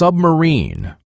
submarine.